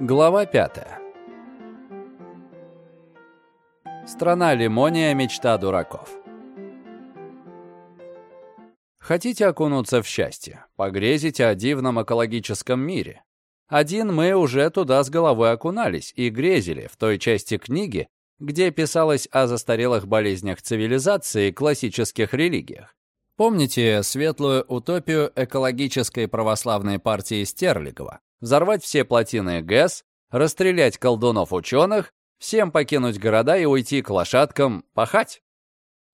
Глава 5. Страна Лимония – мечта дураков. Хотите окунуться в счастье? Погрезите о дивном экологическом мире. Один мы уже туда с головой окунались и грезили в той части книги, где писалось о застарелых болезнях цивилизации и классических религиях. Помните светлую утопию экологической православной партии Стерлигова? Взорвать все плотины ГЭС, расстрелять колдунов-ученых, всем покинуть города и уйти к лошадкам пахать.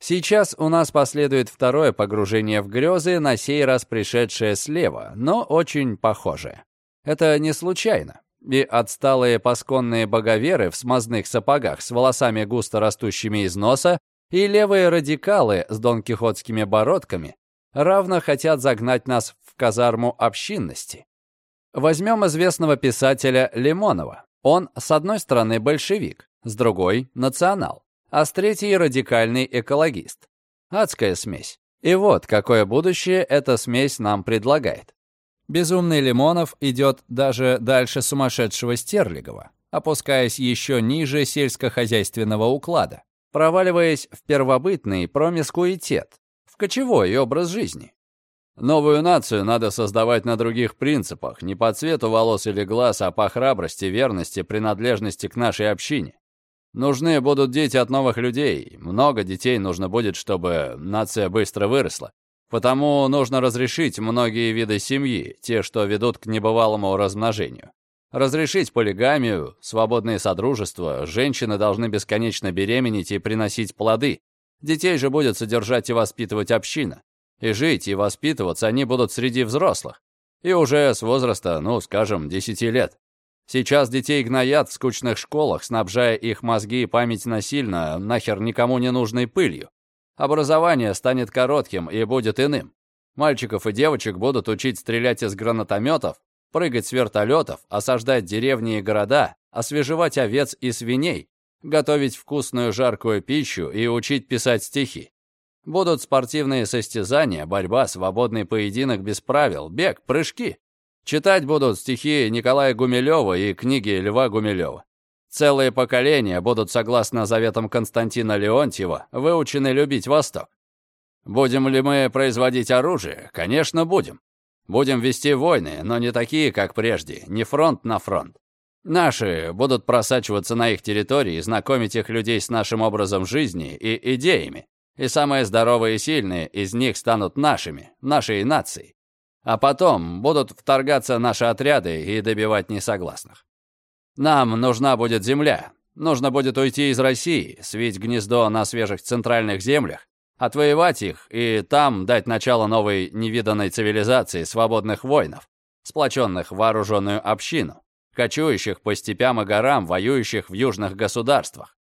Сейчас у нас последует второе погружение в грезы, на сей раз пришедшее слева, но очень похожее. Это не случайно. И отсталые пасконные боговеры в смазных сапогах с волосами густо растущими из носа и левые радикалы с донкихотскими бородками равно хотят загнать нас в казарму общинности. Возьмем известного писателя Лимонова. Он, с одной стороны, большевик, с другой — национал, а с третьей — радикальный экологист. Адская смесь. И вот какое будущее эта смесь нам предлагает. Безумный Лимонов идет даже дальше сумасшедшего Стерлигова, опускаясь еще ниже сельскохозяйственного уклада, проваливаясь в первобытный промискуитет, в кочевой образ жизни. Новую нацию надо создавать на других принципах, не по цвету волос или глаз, а по храбрости, верности, принадлежности к нашей общине. Нужны будут дети от новых людей. Много детей нужно будет, чтобы нация быстро выросла. Потому нужно разрешить многие виды семьи, те, что ведут к небывалому размножению. Разрешить полигамию, свободные содружества, женщины должны бесконечно беременеть и приносить плоды. Детей же будет содержать и воспитывать община. И жить, и воспитываться они будут среди взрослых. И уже с возраста, ну, скажем, 10 лет. Сейчас детей гноят в скучных школах, снабжая их мозги и память насильно, нахер никому не нужной пылью. Образование станет коротким и будет иным. Мальчиков и девочек будут учить стрелять из гранатометов, прыгать с вертолетов, осаждать деревни и города, освежевать овец и свиней, готовить вкусную жаркую пищу и учить писать стихи. Будут спортивные состязания, борьба, свободный поединок без правил, бег, прыжки. Читать будут стихи Николая Гумилева и книги Льва Гумилева. Целые поколения будут, согласно заветам Константина Леонтьева, выучены любить Восток. Будем ли мы производить оружие? Конечно, будем. Будем вести войны, но не такие, как прежде, не фронт на фронт. Наши будут просачиваться на их территории, знакомить их людей с нашим образом жизни и идеями. И самые здоровые и сильные из них станут нашими, нашей нацией. А потом будут вторгаться наши отряды и добивать несогласных. Нам нужна будет земля. Нужно будет уйти из России, свить гнездо на свежих центральных землях, отвоевать их и там дать начало новой невиданной цивилизации свободных воинов, сплоченных в вооруженную общину, кочующих по степям и горам, воюющих в южных государствах.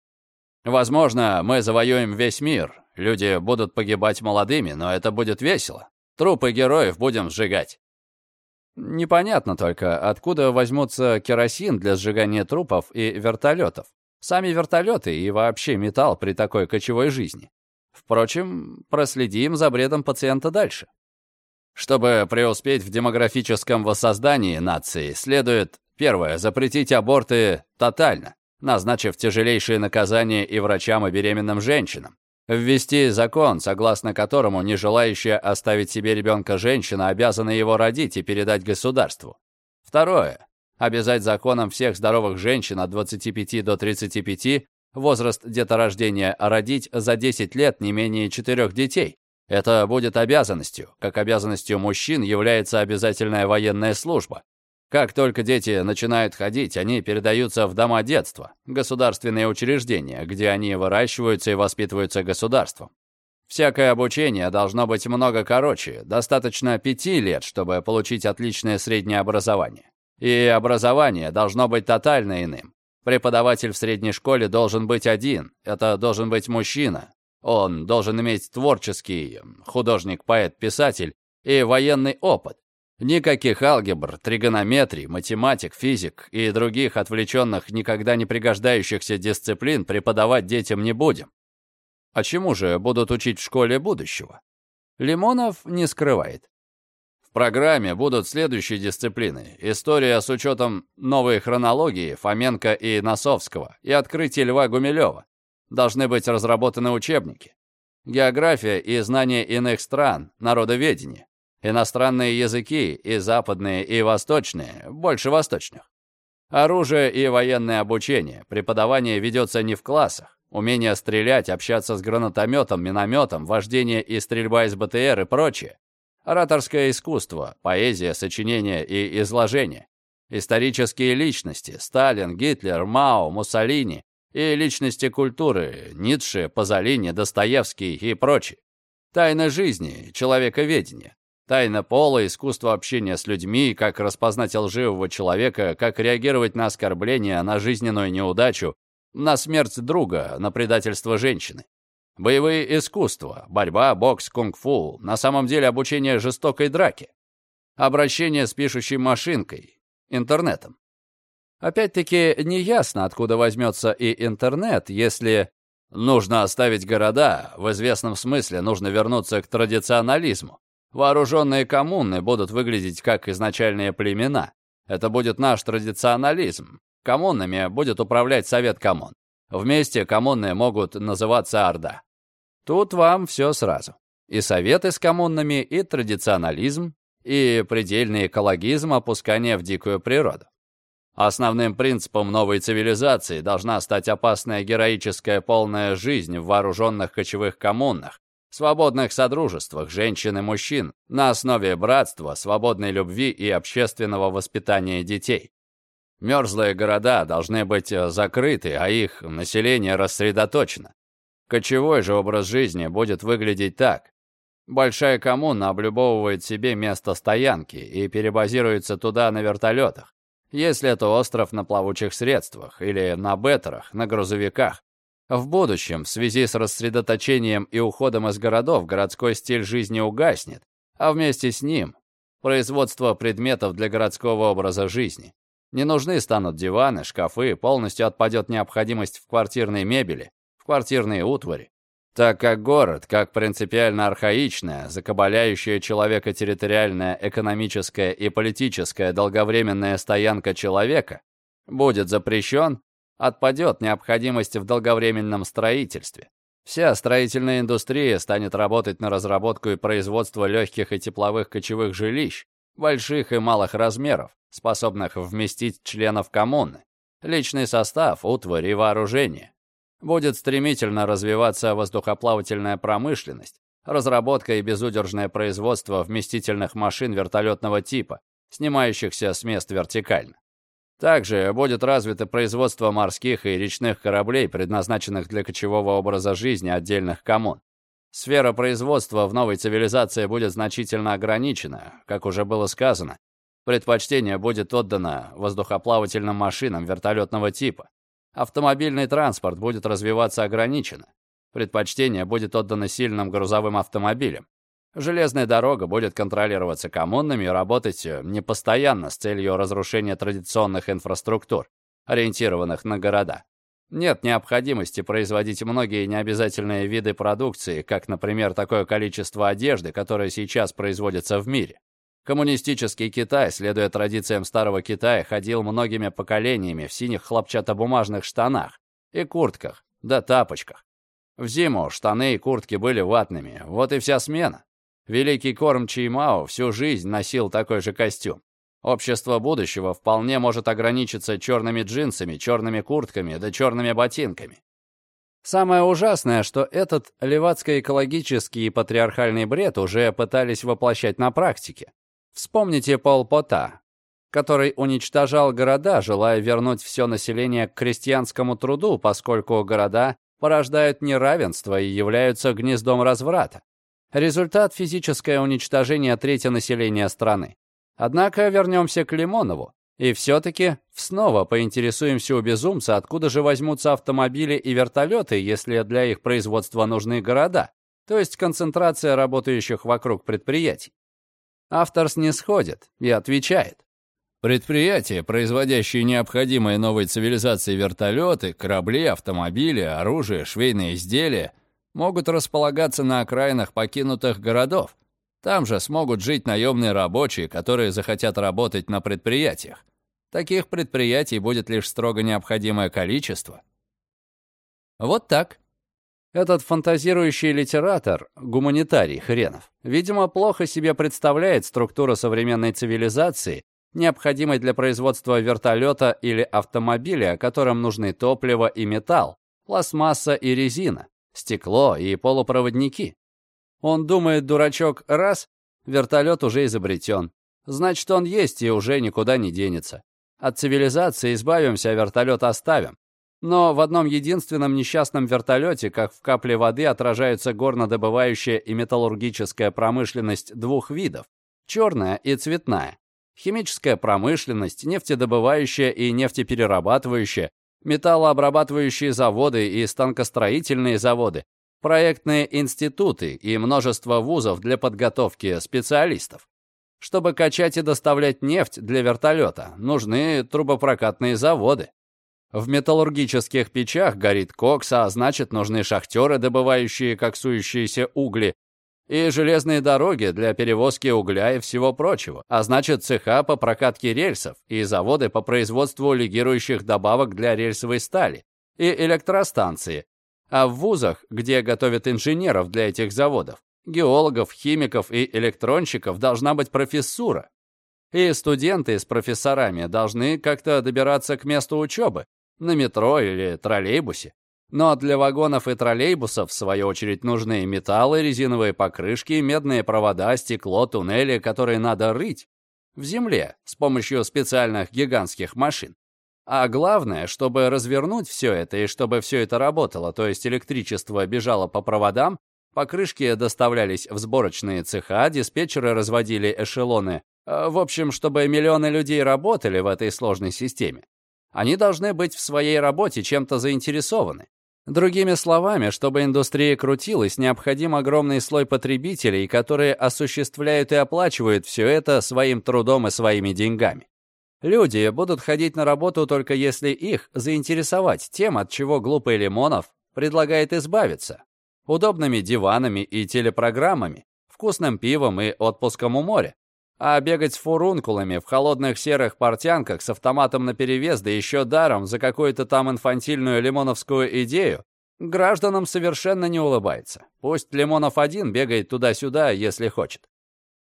Возможно, мы завоюем весь мир, Люди будут погибать молодыми, но это будет весело. Трупы героев будем сжигать. Непонятно только, откуда возьмутся керосин для сжигания трупов и вертолетов. Сами вертолеты и вообще металл при такой кочевой жизни. Впрочем, проследим за бредом пациента дальше. Чтобы преуспеть в демографическом воссоздании нации, следует, первое, запретить аборты тотально, назначив тяжелейшие наказания и врачам, и беременным женщинам ввести закон, согласно которому не желающая оставить себе ребенка женщина обязана его родить и передать государству. Второе. Обязать законом всех здоровых женщин от 25 до 35 возраст деторождения родить за 10 лет не менее 4 детей. Это будет обязанностью, как обязанностью мужчин является обязательная военная служба. Как только дети начинают ходить, они передаются в дома детства, государственные учреждения, где они выращиваются и воспитываются государством. Всякое обучение должно быть много короче, достаточно пяти лет, чтобы получить отличное среднее образование. И образование должно быть тотально иным. Преподаватель в средней школе должен быть один, это должен быть мужчина. Он должен иметь творческий, художник, поэт, писатель и военный опыт. Никаких алгебр, тригонометрий, математик, физик и других отвлеченных, никогда не пригождающихся дисциплин преподавать детям не будем. А чему же будут учить в школе будущего? Лимонов не скрывает. В программе будут следующие дисциплины. История с учетом новой хронологии Фоменко и Носовского и открытие Льва Гумилева. Должны быть разработаны учебники. География и знания иных стран, народоведение. Иностранные языки, и западные, и восточные, больше восточных. Оружие и военное обучение. Преподавание ведется не в классах. Умение стрелять, общаться с гранатометом, минометом, вождение и стрельба из БТР и прочее. Ораторское искусство, поэзия, сочинение и изложение. Исторические личности – Сталин, Гитлер, Мао, Муссолини. И личности культуры – Ницше, Пазолини, Достоевский и прочие. Тайна жизни, человековедение. Тайна пола, искусство общения с людьми, как распознать лживого человека, как реагировать на оскорбления, на жизненную неудачу, на смерть друга, на предательство женщины. Боевые искусства, борьба, бокс, кунг-фу, на самом деле обучение жестокой драке. Обращение с пишущей машинкой, интернетом. Опять-таки, неясно, откуда возьмется и интернет, если нужно оставить города, в известном смысле нужно вернуться к традиционализму. Вооруженные коммуны будут выглядеть как изначальные племена. Это будет наш традиционализм. Коммунами будет управлять Совет коммун. Вместе коммуны могут называться Орда. Тут вам все сразу. И советы с коммунами, и традиционализм, и предельный экологизм опускания в дикую природу. Основным принципом новой цивилизации должна стать опасная героическая полная жизнь в вооруженных кочевых коммунах, свободных содружествах женщин и мужчин на основе братства, свободной любви и общественного воспитания детей. Мерзлые города должны быть э, закрыты, а их население рассредоточено. Кочевой же образ жизни будет выглядеть так. Большая коммуна облюбовывает себе место стоянки и перебазируется туда на вертолетах. Если это остров на плавучих средствах или на беттерах, на грузовиках. В будущем, в связи с рассредоточением и уходом из городов, городской стиль жизни угаснет, а вместе с ним производство предметов для городского образа жизни. Не нужны станут диваны, шкафы, полностью отпадет необходимость в квартирной мебели, в квартирной утвари. Так как город, как принципиально архаичная, закабаляющая человека территориальная, экономическая и политическая долговременная стоянка человека, будет запрещен, отпадет необходимость в долговременном строительстве. Вся строительная индустрия станет работать на разработку и производство легких и тепловых кочевых жилищ, больших и малых размеров, способных вместить членов коммуны, личный состав, утварь и вооружение. Будет стремительно развиваться воздухоплавательная промышленность, разработка и безудержное производство вместительных машин вертолетного типа, снимающихся с мест вертикально. Также будет развито производство морских и речных кораблей, предназначенных для кочевого образа жизни отдельных коммун. Сфера производства в новой цивилизации будет значительно ограничена, как уже было сказано, Предпочтение будет отдано воздухоплавательным машинам вертолетного типа. Автомобильный транспорт будет развиваться ограниченно. Предпочтение будет отдано сильным грузовым автомобилям. Железная дорога будет контролироваться коммунами и работать непостоянно с целью разрушения традиционных инфраструктур, ориентированных на города. Нет необходимости производить многие необязательные виды продукции, как, например, такое количество одежды, которое сейчас производится в мире. Коммунистический Китай, следуя традициям Старого Китая, ходил многими поколениями в синих хлопчатобумажных штанах и куртках, да тапочках. В зиму штаны и куртки были ватными, вот и вся смена. Великий кормчий Мао всю жизнь носил такой же костюм. Общество будущего вполне может ограничиться черными джинсами, черными куртками да черными ботинками. Самое ужасное, что этот левацко-экологический и патриархальный бред уже пытались воплощать на практике. Вспомните Пол Пота, который уничтожал города, желая вернуть все население к крестьянскому труду, поскольку города порождают неравенство и являются гнездом разврата. Результат – физическое уничтожение трети населения страны. Однако вернемся к Лимонову. И все-таки снова поинтересуемся у безумца, откуда же возьмутся автомобили и вертолеты, если для их производства нужны города, то есть концентрация работающих вокруг предприятий. Автор снисходит и отвечает. Предприятия, производящие необходимые новой цивилизации вертолеты, корабли, автомобили, оружие, швейные изделия, могут располагаться на окраинах покинутых городов. Там же смогут жить наемные рабочие, которые захотят работать на предприятиях. Таких предприятий будет лишь строго необходимое количество. Вот так. Этот фантазирующий литератор, гуманитарий хренов, видимо, плохо себе представляет структуру современной цивилизации, необходимой для производства вертолета или автомобиля, которым нужны топливо и металл, пластмасса и резина, стекло и полупроводники. Он думает, дурачок, раз, вертолет уже изобретен. Значит, он есть и уже никуда не денется. От цивилизации избавимся, а вертолет оставим. Но в одном единственном несчастном вертолете, как в капле воды, отражаются горнодобывающая и металлургическая промышленность двух видов – черная и цветная. Химическая промышленность, нефтедобывающая и нефтеперерабатывающая, металлообрабатывающие заводы и станкостроительные заводы, проектные институты и множество вузов для подготовки специалистов. Чтобы качать и доставлять нефть для вертолета, нужны трубопрокатные заводы. В металлургических печах горит кокс, а значит, нужны шахтеры, добывающие коксующиеся угли, и железные дороги для перевозки угля и всего прочего, а значит, цеха по прокатке рельсов и заводы по производству легирующих добавок для рельсовой стали, и электростанции, а в вузах, где готовят инженеров для этих заводов, геологов, химиков и электронщиков, должна быть профессура. И студенты с профессорами должны как-то добираться к месту учебы, на метро или троллейбусе. Но для вагонов и троллейбусов, в свою очередь, нужны металлы, резиновые покрышки, медные провода, стекло, туннели, которые надо рыть в земле с помощью специальных гигантских машин. А главное, чтобы развернуть все это и чтобы все это работало, то есть электричество бежало по проводам, покрышки доставлялись в сборочные цеха, диспетчеры разводили эшелоны. Э, в общем, чтобы миллионы людей работали в этой сложной системе. Они должны быть в своей работе чем-то заинтересованы. Другими словами, чтобы индустрия крутилась, необходим огромный слой потребителей, которые осуществляют и оплачивают все это своим трудом и своими деньгами. Люди будут ходить на работу только если их заинтересовать тем, от чего глупый Лимонов предлагает избавиться. Удобными диванами и телепрограммами, вкусным пивом и отпуском у моря. А бегать с фурункулами в холодных серых портянках с автоматом наперевес, да еще даром за какую-то там инфантильную лимоновскую идею, гражданам совершенно не улыбается. Пусть Лимонов один бегает туда-сюда, если хочет.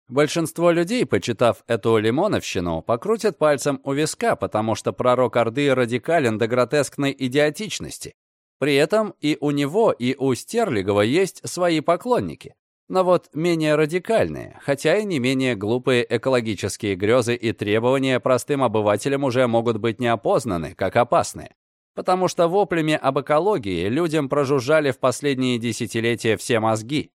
Большинство людей, почитав эту лимоновщину, покрутят пальцем у виска, потому что пророк Орды радикален до гротескной идиотичности. При этом и у него, и у Стерлигова есть свои поклонники но вот менее радикальные, хотя и не менее глупые экологические грезы и требования простым обывателям уже могут быть неопознаны, как опасные. Потому что воплями об экологии людям прожужжали в последние десятилетия все мозги.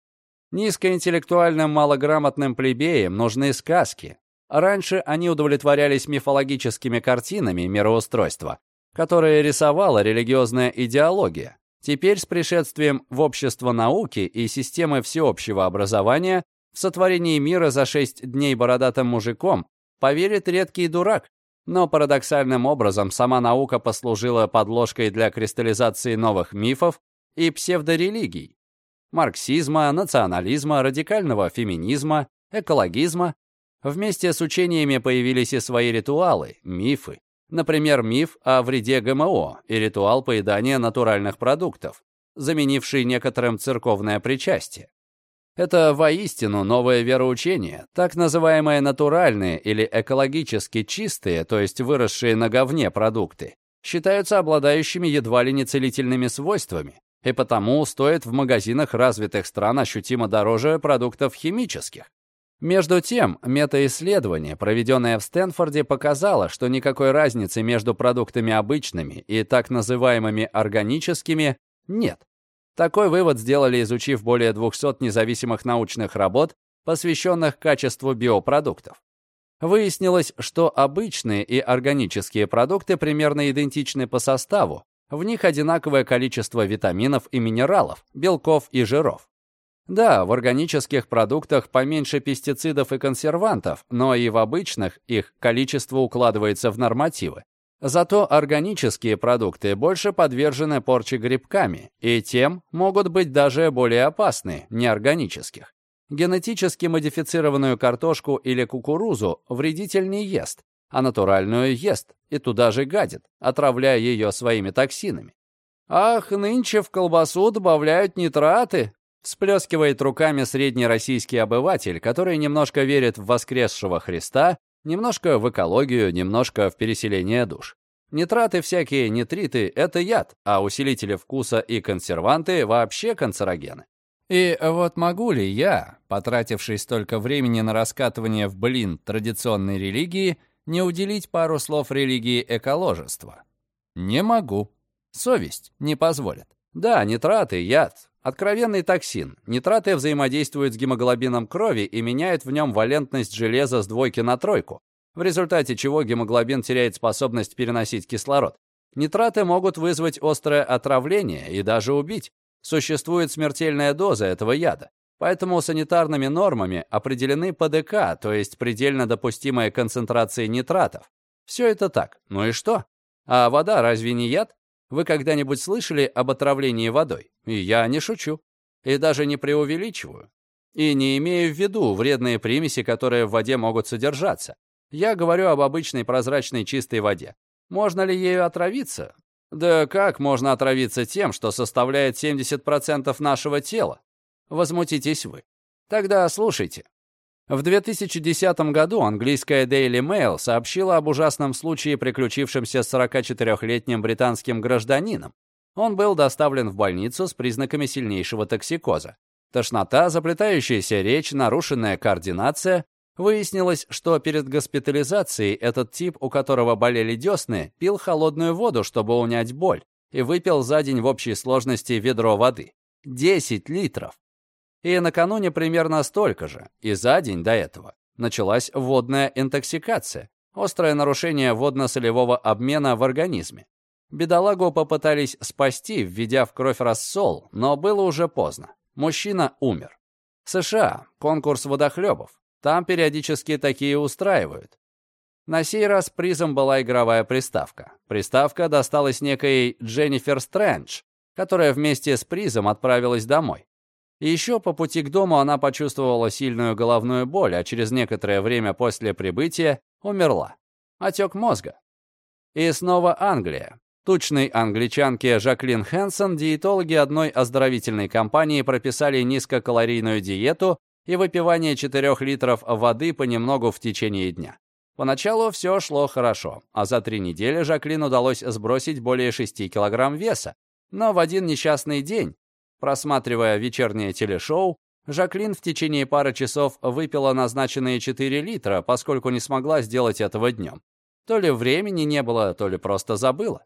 Низкоинтеллектуальным малограмотным плебеям нужны сказки. Раньше они удовлетворялись мифологическими картинами мироустройства, которые рисовала религиозная идеология. Теперь с пришествием в общество науки и системы всеобщего образования в сотворении мира за шесть дней бородатым мужиком поверит редкий дурак. Но парадоксальным образом сама наука послужила подложкой для кристаллизации новых мифов и псевдорелигий. Марксизма, национализма, радикального феминизма, экологизма. Вместе с учениями появились и свои ритуалы, мифы, Например, миф о вреде ГМО и ритуал поедания натуральных продуктов, заменивший некоторым церковное причастие. Это воистину новое вероучение, так называемые натуральные или экологически чистые, то есть выросшие на говне продукты, считаются обладающими едва ли не целительными свойствами, и потому стоят в магазинах развитых стран ощутимо дороже продуктов химических. Между тем, метаисследование, проведенное в Стэнфорде, показало, что никакой разницы между продуктами обычными и так называемыми органическими нет. Такой вывод сделали, изучив более 200 независимых научных работ, посвященных качеству биопродуктов. Выяснилось, что обычные и органические продукты примерно идентичны по составу, в них одинаковое количество витаминов и минералов, белков и жиров. Да, в органических продуктах поменьше пестицидов и консервантов, но и в обычных их количество укладывается в нормативы. Зато органические продукты больше подвержены порче грибками, и тем могут быть даже более опасны неорганических. Генетически модифицированную картошку или кукурузу вредитель не ест, а натуральную ест и туда же гадит, отравляя ее своими токсинами. «Ах, нынче в колбасу добавляют нитраты!» Всплескивает руками средний российский обыватель, который немножко верит в воскресшего Христа, немножко в экологию, немножко в переселение душ. Нитраты всякие, нитриты — это яд, а усилители вкуса и консерванты — вообще канцерогены. И вот могу ли я, потративший столько времени на раскатывание в блин традиционной религии, не уделить пару слов религии эколожества? Не могу. Совесть не позволит. Да, нитраты, яд, откровенный токсин. Нитраты взаимодействуют с гемоглобином крови и меняют в нем валентность железа с двойки на тройку, в результате чего гемоглобин теряет способность переносить кислород. Нитраты могут вызвать острое отравление и даже убить. Существует смертельная доза этого яда. Поэтому санитарными нормами определены ПДК, то есть предельно допустимая концентрация нитратов. Все это так. Ну и что? А вода разве не яд? Вы когда-нибудь слышали об отравлении водой? И я не шучу. И даже не преувеличиваю. И не имею в виду вредные примеси, которые в воде могут содержаться. Я говорю об обычной прозрачной чистой воде. Можно ли ею отравиться? Да как можно отравиться тем, что составляет 70% нашего тела? Возмутитесь вы. Тогда слушайте. В 2010 году английская Daily Mail сообщила об ужасном случае, приключившемся с 44-летним британским гражданином. Он был доставлен в больницу с признаками сильнейшего токсикоза. Тошнота, заплетающаяся речь, нарушенная координация. Выяснилось, что перед госпитализацией этот тип, у которого болели десны, пил холодную воду, чтобы унять боль, и выпил за день в общей сложности ведро воды. 10 литров. И накануне примерно столько же, и за день до этого. Началась водная интоксикация, острое нарушение водно-солевого обмена в организме. Бедолагу попытались спасти, введя в кровь рассол, но было уже поздно. Мужчина умер. США. Конкурс водохлебов. Там периодически такие устраивают. На сей раз призом была игровая приставка. Приставка досталась некой Дженнифер Стрэндж, которая вместе с призом отправилась домой. Еще по пути к дому она почувствовала сильную головную боль, а через некоторое время после прибытия умерла. Отек мозга. И снова Англия. Тучной англичанке Жаклин Хэнсон диетологи одной оздоровительной компании прописали низкокалорийную диету и выпивание 4 литров воды понемногу в течение дня. Поначалу все шло хорошо, а за три недели Жаклин удалось сбросить более 6 килограмм веса. Но в один несчастный день, просматривая вечернее телешоу, Жаклин в течение пары часов выпила назначенные 4 литра, поскольку не смогла сделать этого днем. То ли времени не было, то ли просто забыла.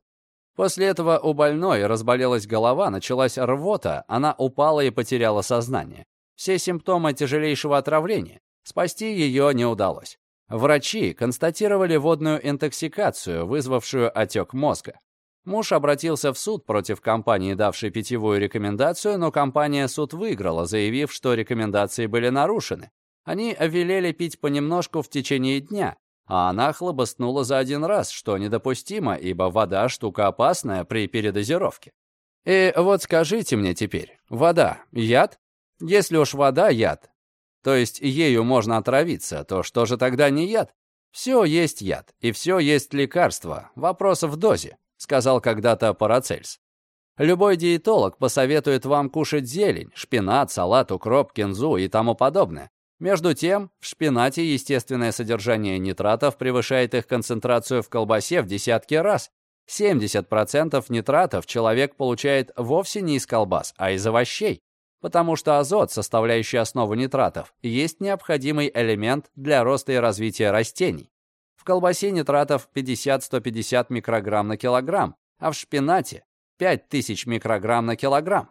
После этого у больной разболелась голова, началась рвота, она упала и потеряла сознание. Все симптомы тяжелейшего отравления. Спасти ее не удалось. Врачи констатировали водную интоксикацию, вызвавшую отек мозга. Муж обратился в суд против компании, давшей питьевую рекомендацию, но компания суд выиграла, заявив, что рекомендации были нарушены. Они велели пить понемножку в течение дня, а она хлобостнула за один раз, что недопустимо, ибо вода — штука опасная при передозировке. И вот скажите мне теперь, вода — яд? Если уж вода — яд, то есть ею можно отравиться, то что же тогда не яд? Все есть яд, и все есть лекарство. Вопрос в дозе, сказал когда-то Парацельс. Любой диетолог посоветует вам кушать зелень, шпинат, салат, укроп, кинзу и тому подобное. Между тем, в шпинате естественное содержание нитратов превышает их концентрацию в колбасе в десятки раз. 70% нитратов человек получает вовсе не из колбас, а из овощей потому что азот, составляющий основу нитратов, есть необходимый элемент для роста и развития растений. В колбасе нитратов 50-150 микрограмм на килограмм, а в шпинате 5000 микрограмм на килограмм.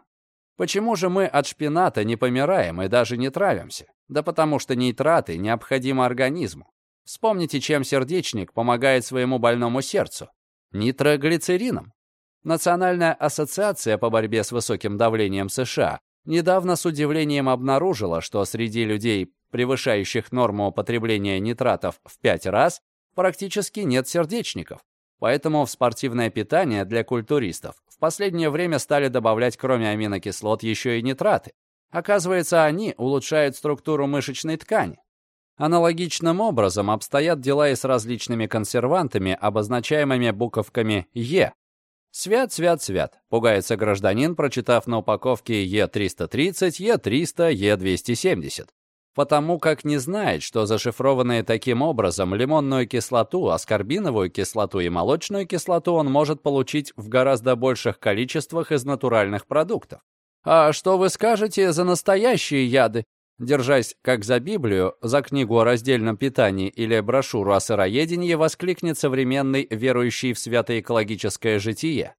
Почему же мы от шпината не помираем и даже не травимся? Да потому что нитраты необходимы организму. Вспомните, чем сердечник помогает своему больному сердцу. Нитроглицерином. Национальная ассоциация по борьбе с высоким давлением США недавно с удивлением обнаружила, что среди людей, превышающих норму употребления нитратов в 5 раз, практически нет сердечников. Поэтому в спортивное питание для культуристов в последнее время стали добавлять кроме аминокислот еще и нитраты. Оказывается, они улучшают структуру мышечной ткани. Аналогичным образом обстоят дела и с различными консервантами, обозначаемыми буковками «Е». «Свят, свят, свят», — пугается гражданин, прочитав на упаковке Е330, Е300, Е270 потому как не знает, что зашифрованные таким образом лимонную кислоту, аскорбиновую кислоту и молочную кислоту он может получить в гораздо больших количествах из натуральных продуктов. А что вы скажете за настоящие яды? Держась как за Библию, за книгу о раздельном питании или брошюру о сыроедении, воскликнет современный верующий в святоэкологическое житие.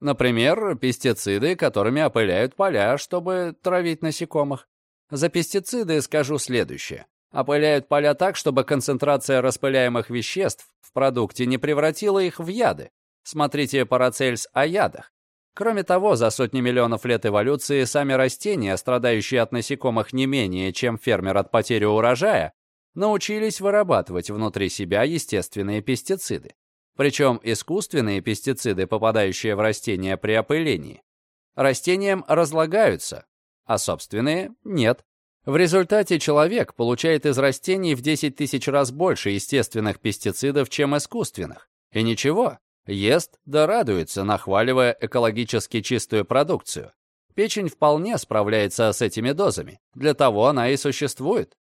Например, пестициды, которыми опыляют поля, чтобы травить насекомых. За пестициды скажу следующее. Опыляют поля так, чтобы концентрация распыляемых веществ в продукте не превратила их в яды. Смотрите Парацельс о ядах. Кроме того, за сотни миллионов лет эволюции сами растения, страдающие от насекомых не менее, чем фермер от потери урожая, научились вырабатывать внутри себя естественные пестициды. Причем искусственные пестициды, попадающие в растения при опылении, растениям разлагаются, а собственные — нет. В результате человек получает из растений в 10 тысяч раз больше естественных пестицидов, чем искусственных. И ничего, ест да радуется, нахваливая экологически чистую продукцию. Печень вполне справляется с этими дозами, для того она и существует.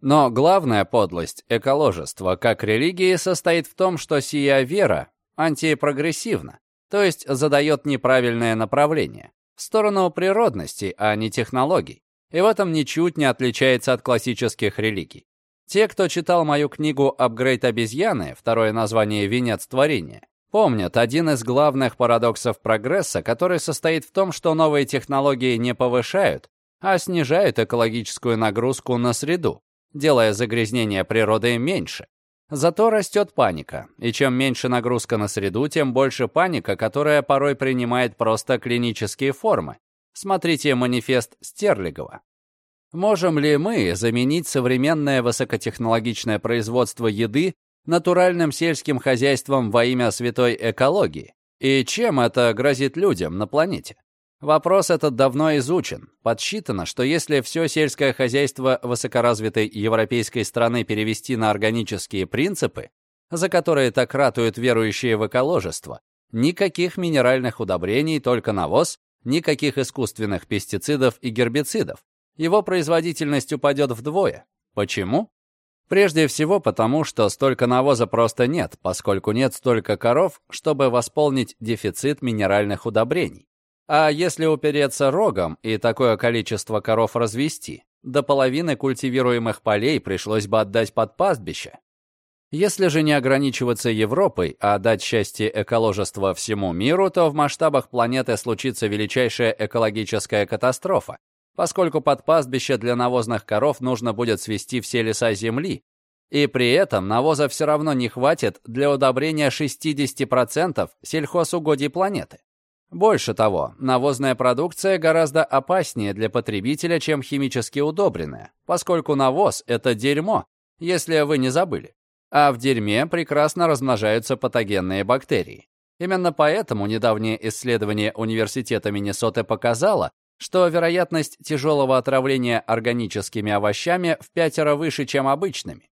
Но главная подлость эколожества как религии состоит в том, что сия вера антипрогрессивна, то есть задает неправильное направление в сторону природности, а не технологий. И в этом ничуть не отличается от классических религий. Те, кто читал мою книгу «Апгрейд обезьяны», второе название «Венец творения», помнят один из главных парадоксов прогресса, который состоит в том, что новые технологии не повышают, а снижают экологическую нагрузку на среду, делая загрязнение природы меньше. Зато растет паника, и чем меньше нагрузка на среду, тем больше паника, которая порой принимает просто клинические формы. Смотрите манифест Стерлигова. Можем ли мы заменить современное высокотехнологичное производство еды натуральным сельским хозяйством во имя святой экологии? И чем это грозит людям на планете? Вопрос этот давно изучен. Подсчитано, что если все сельское хозяйство высокоразвитой европейской страны перевести на органические принципы, за которые так ратуют верующие в эколожество, никаких минеральных удобрений, только навоз, никаких искусственных пестицидов и гербицидов. Его производительность упадет вдвое. Почему? Прежде всего потому, что столько навоза просто нет, поскольку нет столько коров, чтобы восполнить дефицит минеральных удобрений. А если упереться рогом и такое количество коров развести, до половины культивируемых полей пришлось бы отдать под пастбище. Если же не ограничиваться Европой, а дать счастье эколожества всему миру, то в масштабах планеты случится величайшая экологическая катастрофа, поскольку под пастбище для навозных коров нужно будет свести все леса Земли, и при этом навоза все равно не хватит для удобрения 60% сельхозугодий планеты. Больше того, навозная продукция гораздо опаснее для потребителя, чем химически удобренная, поскольку навоз — это дерьмо, если вы не забыли. А в дерьме прекрасно размножаются патогенные бактерии. Именно поэтому недавнее исследование Университета Миннесоты показало, что вероятность тяжелого отравления органическими овощами в пятеро выше, чем обычными.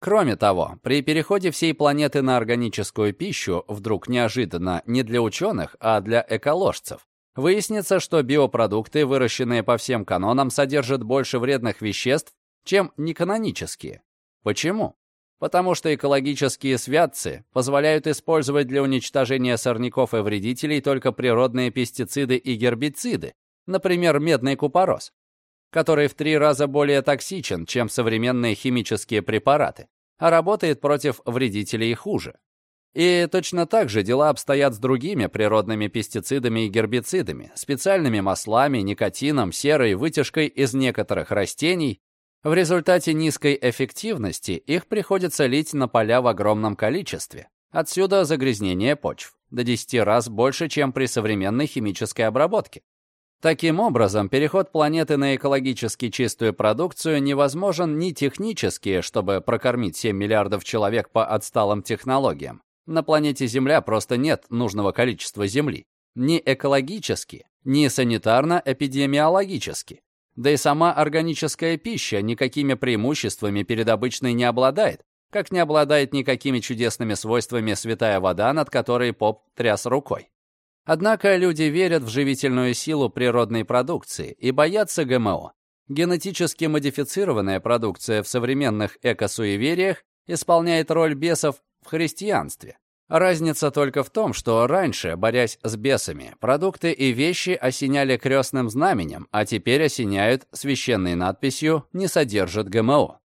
Кроме того, при переходе всей планеты на органическую пищу, вдруг неожиданно не для ученых, а для эколожцев, выяснится, что биопродукты, выращенные по всем канонам, содержат больше вредных веществ, чем неканонические. Почему? Потому что экологические святцы позволяют использовать для уничтожения сорняков и вредителей только природные пестициды и гербициды, например, медный купорос, который в три раза более токсичен, чем современные химические препараты а работает против вредителей хуже. И точно так же дела обстоят с другими природными пестицидами и гербицидами, специальными маслами, никотином, серой, вытяжкой из некоторых растений. В результате низкой эффективности их приходится лить на поля в огромном количестве. Отсюда загрязнение почв до 10 раз больше, чем при современной химической обработке. Таким образом, переход планеты на экологически чистую продукцию невозможен ни технически, чтобы прокормить 7 миллиардов человек по отсталым технологиям. На планете Земля просто нет нужного количества Земли. Ни экологически, ни санитарно-эпидемиологически. Да и сама органическая пища никакими преимуществами перед обычной не обладает, как не обладает никакими чудесными свойствами святая вода, над которой поп тряс рукой. Однако люди верят в живительную силу природной продукции и боятся ГМО. Генетически модифицированная продукция в современных экосуевериях исполняет роль бесов в христианстве. Разница только в том, что раньше, борясь с бесами, продукты и вещи осеняли крестным знаменем, а теперь осеняют священной надписью «Не содержит ГМО».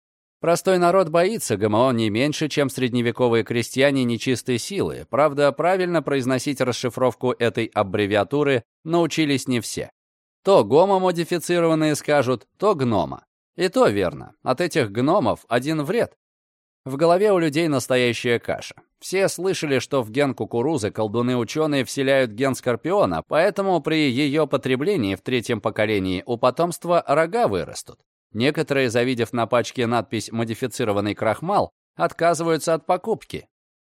Простой народ боится ГМО не меньше, чем средневековые крестьяне нечистой силы. Правда, правильно произносить расшифровку этой аббревиатуры научились не все. То гомо-модифицированные скажут, то гнома. И то верно. От этих гномов один вред. В голове у людей настоящая каша. Все слышали, что в ген кукурузы колдуны-ученые вселяют ген скорпиона, поэтому при ее потреблении в третьем поколении у потомства рога вырастут. Некоторые, завидев на пачке надпись «модифицированный крахмал», отказываются от покупки.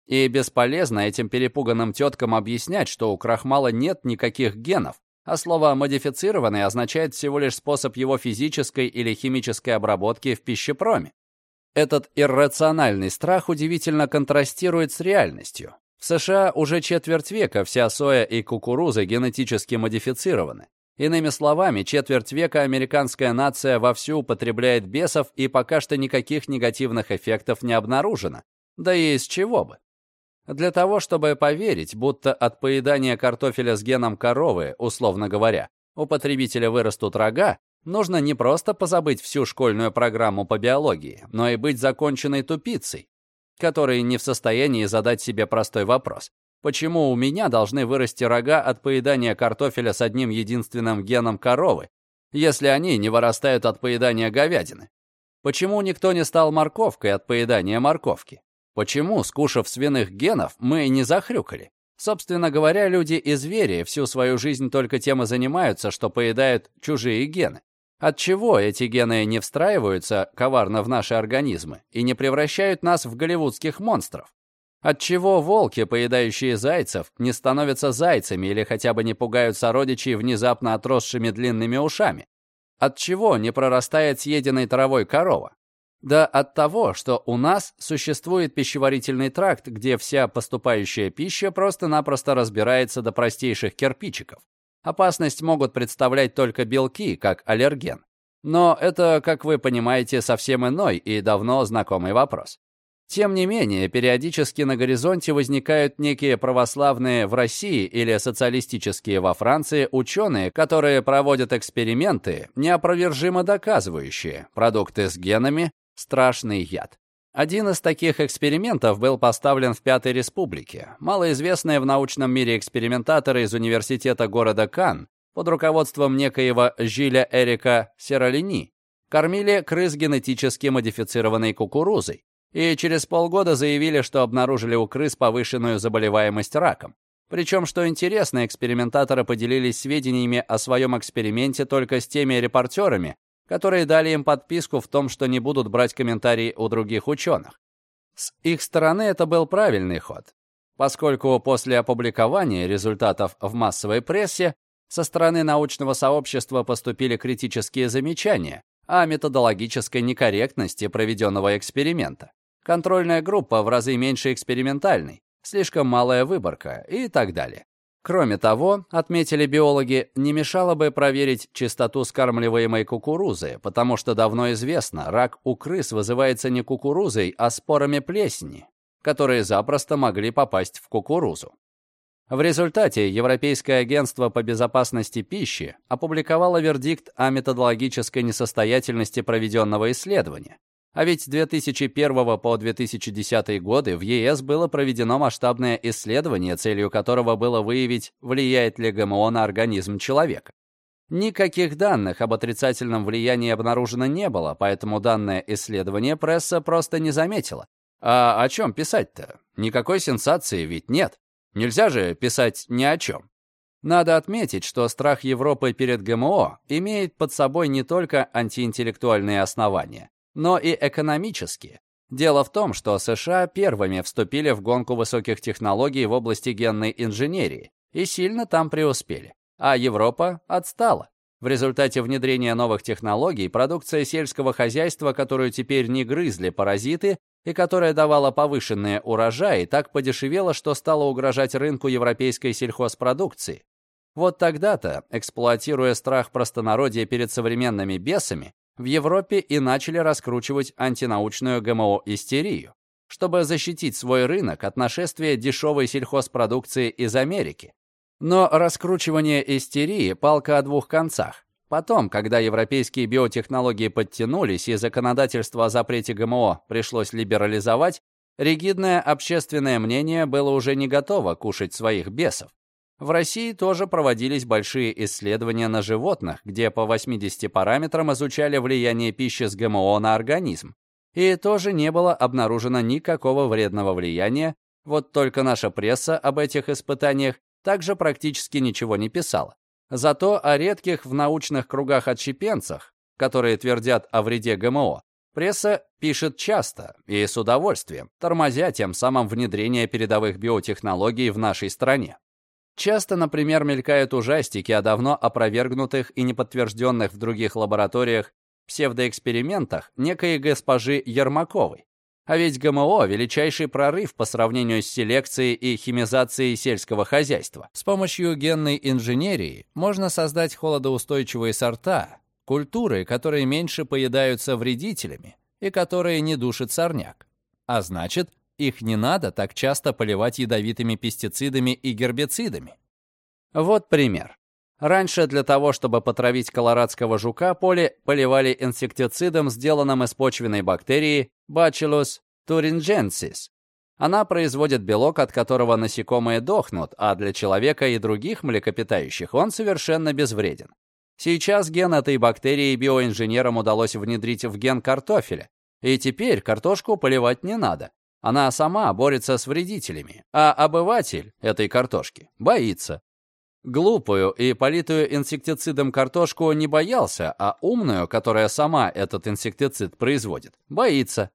И бесполезно этим перепуганным теткам объяснять, что у крахмала нет никаких генов, а слово «модифицированный» означает всего лишь способ его физической или химической обработки в пищепроме. Этот иррациональный страх удивительно контрастирует с реальностью. В США уже четверть века вся соя и кукуруза генетически модифицированы. Иными словами, четверть века американская нация вовсю употребляет бесов, и пока что никаких негативных эффектов не обнаружено. Да и из чего бы? Для того, чтобы поверить, будто от поедания картофеля с геном коровы, условно говоря, у потребителя вырастут рога, Нужно не просто позабыть всю школьную программу по биологии, но и быть законченной тупицей, который не в состоянии задать себе простой вопрос. Почему у меня должны вырасти рога от поедания картофеля с одним единственным геном коровы, если они не вырастают от поедания говядины? Почему никто не стал морковкой от поедания морковки? Почему, скушав свиных генов, мы не захрюкали? Собственно говоря, люди и звери всю свою жизнь только тем и занимаются, что поедают чужие гены. Отчего эти гены не встраиваются коварно в наши организмы и не превращают нас в голливудских монстров? Отчего волки, поедающие зайцев, не становятся зайцами или хотя бы не пугают сородичей внезапно отросшими длинными ушами? Отчего не прорастает съеденной травой корова? Да от того, что у нас существует пищеварительный тракт, где вся поступающая пища просто-напросто разбирается до простейших кирпичиков. Опасность могут представлять только белки, как аллерген. Но это, как вы понимаете, совсем иной и давно знакомый вопрос. Тем не менее, периодически на горизонте возникают некие православные в России или социалистические во Франции ученые, которые проводят эксперименты, неопровержимо доказывающие, продукты с генами – страшный яд. Один из таких экспериментов был поставлен в Пятой Республике. Малоизвестные в научном мире экспериментаторы из университета города Кан под руководством некоего Жиля Эрика Сералини кормили крыс генетически модифицированной кукурузой и через полгода заявили, что обнаружили у крыс повышенную заболеваемость раком. Причем, что интересно, экспериментаторы поделились сведениями о своем эксперименте только с теми репортерами, которые дали им подписку в том, что не будут брать комментарии у других ученых. С их стороны это был правильный ход, поскольку после опубликования результатов в массовой прессе со стороны научного сообщества поступили критические замечания о методологической некорректности проведенного эксперимента. Контрольная группа в разы меньше экспериментальной, слишком малая выборка и так далее. Кроме того, отметили биологи, не мешало бы проверить чистоту скармливаемой кукурузы, потому что давно известно, рак у крыс вызывается не кукурузой, а спорами плесени, которые запросто могли попасть в кукурузу. В результате Европейское агентство по безопасности пищи опубликовало вердикт о методологической несостоятельности проведенного исследования, а ведь с 2001 по 2010 годы в ЕС было проведено масштабное исследование, целью которого было выявить, влияет ли ГМО на организм человека. Никаких данных об отрицательном влиянии обнаружено не было, поэтому данное исследование пресса просто не заметила. А о чем писать-то? Никакой сенсации ведь нет. Нельзя же писать ни о чем. Надо отметить, что страх Европы перед ГМО имеет под собой не только антиинтеллектуальные основания но и экономические. Дело в том, что США первыми вступили в гонку высоких технологий в области генной инженерии и сильно там преуспели, а Европа отстала. В результате внедрения новых технологий продукция сельского хозяйства, которую теперь не грызли паразиты и которая давала повышенные урожаи, так подешевела, что стала угрожать рынку европейской сельхозпродукции. Вот тогда-то, эксплуатируя страх простонародья перед современными бесами, в Европе и начали раскручивать антинаучную ГМО-истерию, чтобы защитить свой рынок от нашествия дешевой сельхозпродукции из Америки. Но раскручивание истерии – палка о двух концах. Потом, когда европейские биотехнологии подтянулись и законодательство о запрете ГМО пришлось либерализовать, ригидное общественное мнение было уже не готово кушать своих бесов. В России тоже проводились большие исследования на животных, где по 80 параметрам изучали влияние пищи с ГМО на организм. И тоже не было обнаружено никакого вредного влияния, вот только наша пресса об этих испытаниях также практически ничего не писала. Зато о редких в научных кругах отщепенцах, которые твердят о вреде ГМО, пресса пишет часто и с удовольствием, тормозя тем самым внедрение передовых биотехнологий в нашей стране. Часто, например, мелькают ужастики о давно опровергнутых и неподтвержденных в других лабораториях псевдоэкспериментах некой госпожи Ермаковой, а ведь ГМО – величайший прорыв по сравнению с селекцией и химизацией сельского хозяйства. С помощью генной инженерии можно создать холодоустойчивые сорта, культуры, которые меньше поедаются вредителями и которые не душат сорняк. А значит, их не надо так часто поливать ядовитыми пестицидами и гербицидами. Вот пример. Раньше для того, чтобы потравить колорадского жука, поле поливали инсектицидом, сделанным из почвенной бактерии Bacillus thuringiensis. Она производит белок, от которого насекомые дохнут, а для человека и других млекопитающих он совершенно безвреден. Сейчас ген этой бактерии биоинженерам удалось внедрить в ген картофеля, и теперь картошку поливать не надо. Она сама борется с вредителями, а обыватель этой картошки боится. Глупую и политую инсектицидом картошку не боялся, а умную, которая сама этот инсектицид производит, боится.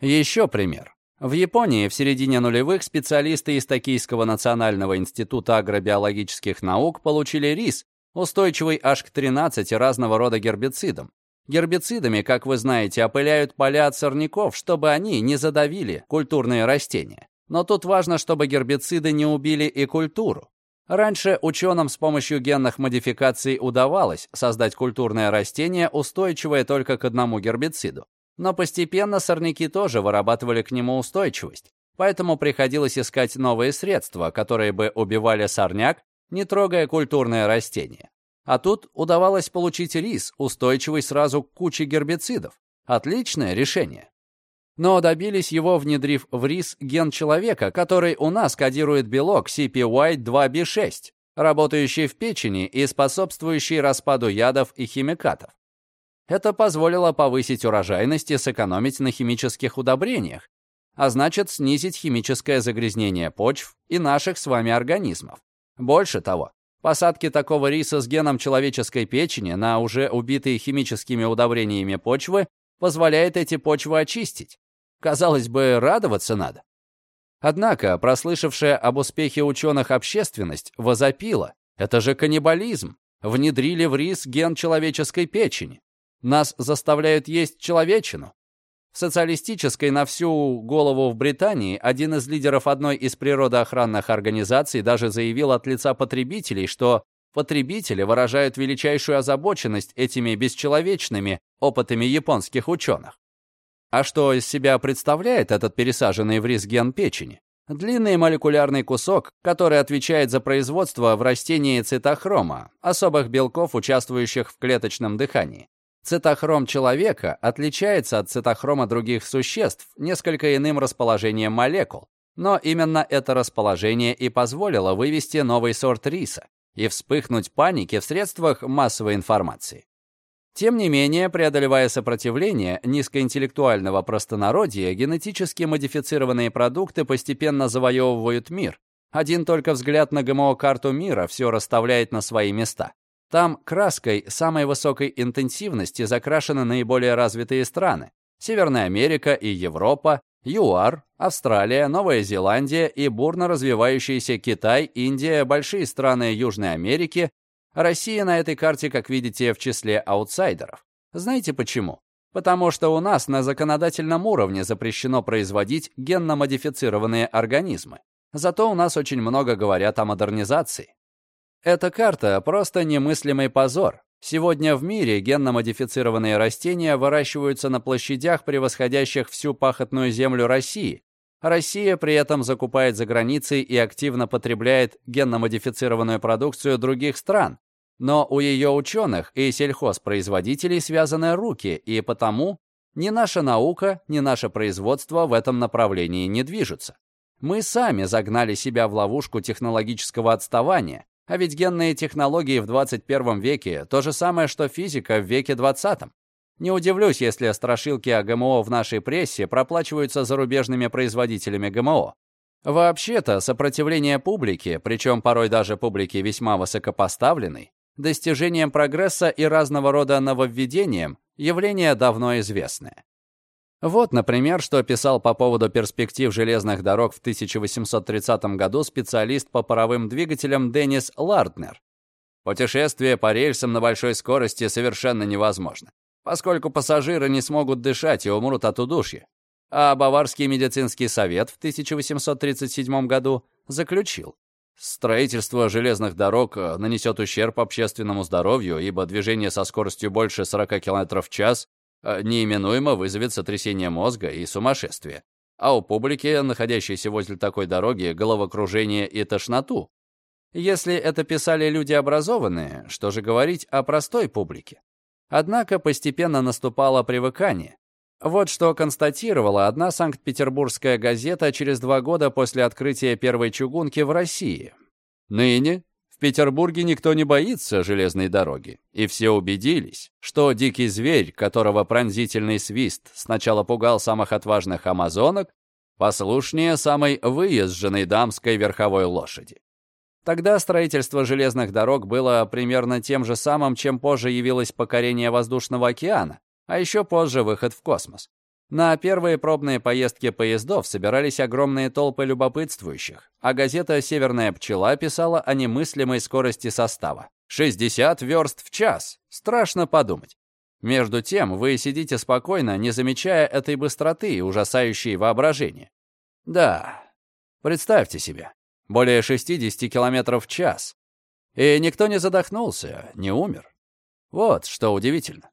Еще пример. В Японии в середине нулевых специалисты из Токийского национального института агробиологических наук получили рис, устойчивый аж к 13 разного рода гербицидам. Гербицидами, как вы знаете, опыляют поля от сорняков, чтобы они не задавили культурные растения. Но тут важно, чтобы гербициды не убили и культуру. Раньше ученым с помощью генных модификаций удавалось создать культурное растение, устойчивое только к одному гербициду. Но постепенно сорняки тоже вырабатывали к нему устойчивость. Поэтому приходилось искать новые средства, которые бы убивали сорняк, не трогая культурное растение. А тут удавалось получить рис, устойчивый сразу к куче гербицидов. Отличное решение но добились его, внедрив в рис ген человека, который у нас кодирует белок CPY2B6, работающий в печени и способствующий распаду ядов и химикатов. Это позволило повысить урожайность и сэкономить на химических удобрениях, а значит снизить химическое загрязнение почв и наших с вами организмов. Больше того, посадки такого риса с геном человеческой печени на уже убитые химическими удобрениями почвы позволяет эти почвы очистить, Казалось бы, радоваться надо. Однако, прослышавшая об успехе ученых общественность возопила. Это же каннибализм. Внедрили в рис ген человеческой печени. Нас заставляют есть человечину. В социалистической на всю голову в Британии один из лидеров одной из природоохранных организаций даже заявил от лица потребителей, что потребители выражают величайшую озабоченность этими бесчеловечными опытами японских ученых. А что из себя представляет этот пересаженный в рис ген печени? Длинный молекулярный кусок, который отвечает за производство в растении цитохрома, особых белков, участвующих в клеточном дыхании. Цитохром человека отличается от цитохрома других существ несколько иным расположением молекул, но именно это расположение и позволило вывести новый сорт риса и вспыхнуть панике в средствах массовой информации. Тем не менее, преодолевая сопротивление низкоинтеллектуального простонародья, генетически модифицированные продукты постепенно завоевывают мир. Один только взгляд на ГМО-карту мира все расставляет на свои места. Там краской самой высокой интенсивности закрашены наиболее развитые страны. Северная Америка и Европа, ЮАР, Австралия, Новая Зеландия и бурно развивающиеся Китай, Индия, большие страны Южной Америки, Россия на этой карте, как видите, в числе аутсайдеров. Знаете почему? Потому что у нас на законодательном уровне запрещено производить генно-модифицированные организмы. Зато у нас очень много говорят о модернизации. Эта карта — просто немыслимый позор. Сегодня в мире генно-модифицированные растения выращиваются на площадях, превосходящих всю пахотную землю России. Россия при этом закупает за границей и активно потребляет генно-модифицированную продукцию других стран, но у ее ученых и сельхозпроизводителей связаны руки, и потому ни наша наука, ни наше производство в этом направлении не движутся. Мы сами загнали себя в ловушку технологического отставания, а ведь генные технологии в 21 веке – то же самое, что физика в веке 20. Не удивлюсь, если страшилки о ГМО в нашей прессе проплачиваются зарубежными производителями ГМО. Вообще-то, сопротивление публики, причем порой даже публики весьма высокопоставленной, достижением прогресса и разного рода нововведением явление давно известное. Вот, например, что писал по поводу перспектив железных дорог в 1830 году специалист по паровым двигателям Деннис Ларднер. Путешествие по рельсам на большой скорости совершенно невозможно, поскольку пассажиры не смогут дышать и умрут от удушья. А Баварский медицинский совет в 1837 году заключил, Строительство железных дорог э, нанесет ущерб общественному здоровью, ибо движение со скоростью больше 40 км в час неименуемо вызовет сотрясение мозга и сумасшествие. А у публики, находящейся возле такой дороги, головокружение и тошноту. Если это писали люди образованные, что же говорить о простой публике? Однако постепенно наступало привыкание. Вот что констатировала одна санкт-петербургская газета через два года после открытия первой чугунки в России. Ныне Петербурге никто не боится железной дороги, и все убедились, что дикий зверь, которого пронзительный свист сначала пугал самых отважных амазонок, послушнее самой выезженной дамской верховой лошади. Тогда строительство железных дорог было примерно тем же самым, чем позже явилось покорение воздушного океана, а еще позже выход в космос. На первые пробные поездки поездов собирались огромные толпы любопытствующих, а газета «Северная пчела» писала о немыслимой скорости состава. 60 верст в час. Страшно подумать. Между тем, вы сидите спокойно, не замечая этой быстроты и ужасающей воображение. Да, представьте себе, более 60 километров в час. И никто не задохнулся, не умер. Вот что удивительно.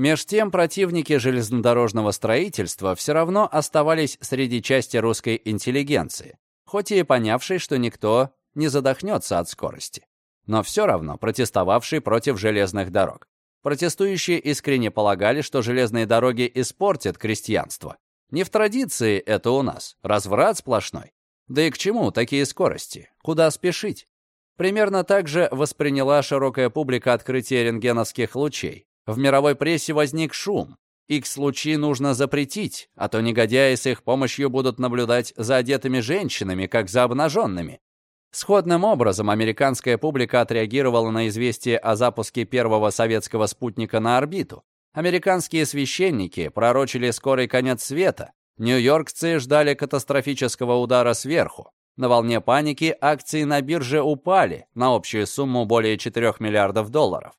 Меж тем противники железнодорожного строительства все равно оставались среди части русской интеллигенции, хоть и понявшей, что никто не задохнется от скорости, но все равно протестовавший против железных дорог. Протестующие искренне полагали, что железные дороги испортят крестьянство. Не в традиции это у нас, разврат сплошной. Да и к чему такие скорости? Куда спешить? Примерно так же восприняла широкая публика открытие рентгеновских лучей. В мировой прессе возник шум. X-лучи нужно запретить, а то негодяи с их помощью будут наблюдать за одетыми женщинами, как за обнаженными. Сходным образом американская публика отреагировала на известие о запуске первого советского спутника на орбиту. Американские священники пророчили скорый конец света. Нью-йоркцы ждали катастрофического удара сверху. На волне паники акции на бирже упали на общую сумму более 4 миллиардов долларов.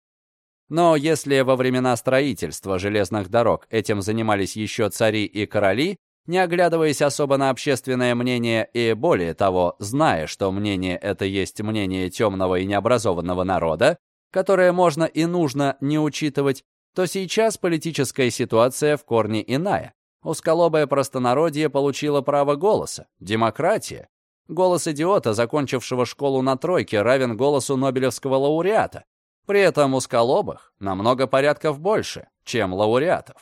Но если во времена строительства железных дорог этим занимались еще цари и короли, не оглядываясь особо на общественное мнение и, более того, зная, что мнение это есть мнение темного и необразованного народа, которое можно и нужно не учитывать, то сейчас политическая ситуация в корне иная. Узколобое простонародье получило право голоса, демократия. Голос идиота, закончившего школу на тройке, равен голосу Нобелевского лауреата. При этом узколобых намного порядков больше, чем лауреатов.